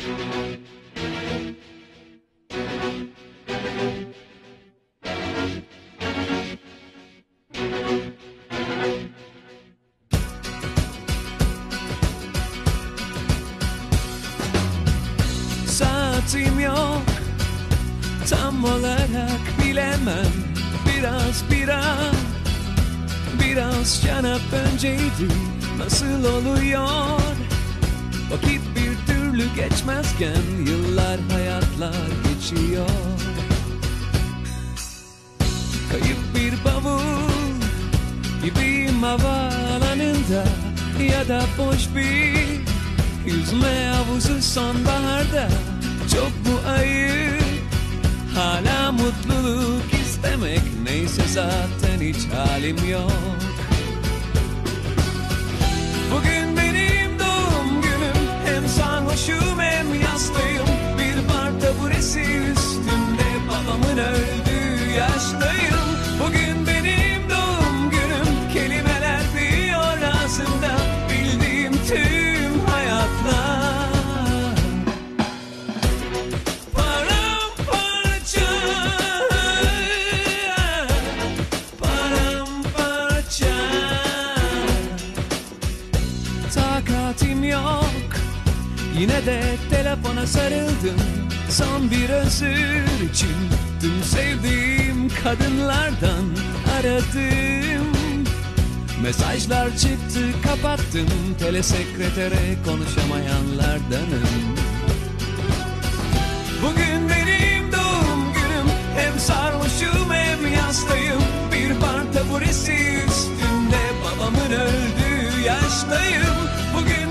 Saatim yok. Tam olarak bilemem. Biraz bira Biraz şarap önceydi Nasıl oluyor? Vakit geçmezken Yıllar hayatlar geçiyor. Kayıp bir bavul Gibiyim havaalanında Ya da boş bir Yüzme havuzu sonbaharda Çok bu ayıp Hala mutluluk istemek Neyse zaten hiç halim yok yaştayım Bugün benim doğum günüm. Kelimeler büyüyor ağzımda. Bildiğim tüm hayatlar. Paramparça. Paramparça. Takatim yok. Yine de telefona sarıldım. Son bir özür için kadınlardan aradım. Mesajlar çıktı kapattım. Telesekretere konuşamayanlardanım. Bugün benim doğum günüm. Hem sarhoşum hem yastayım. Bir bar taburesi üstünde Babamın öldüğü yaştayım. Bugün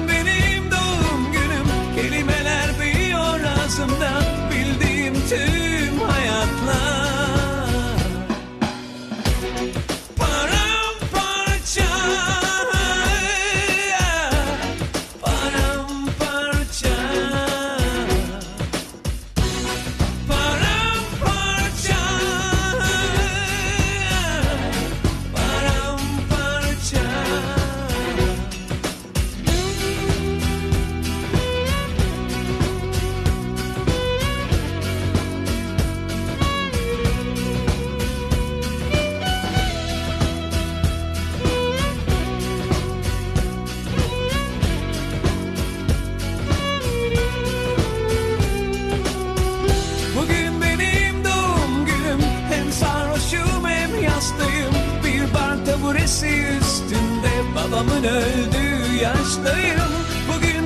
Burası üstünde babamın öldüğü yaştayım. Bugün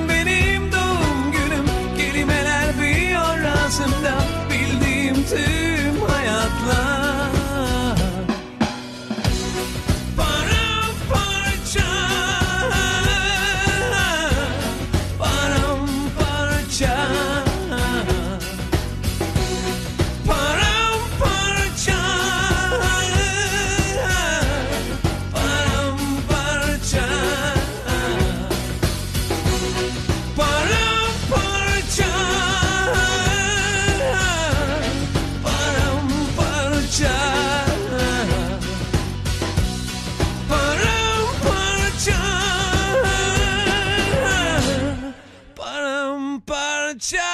Sunshine.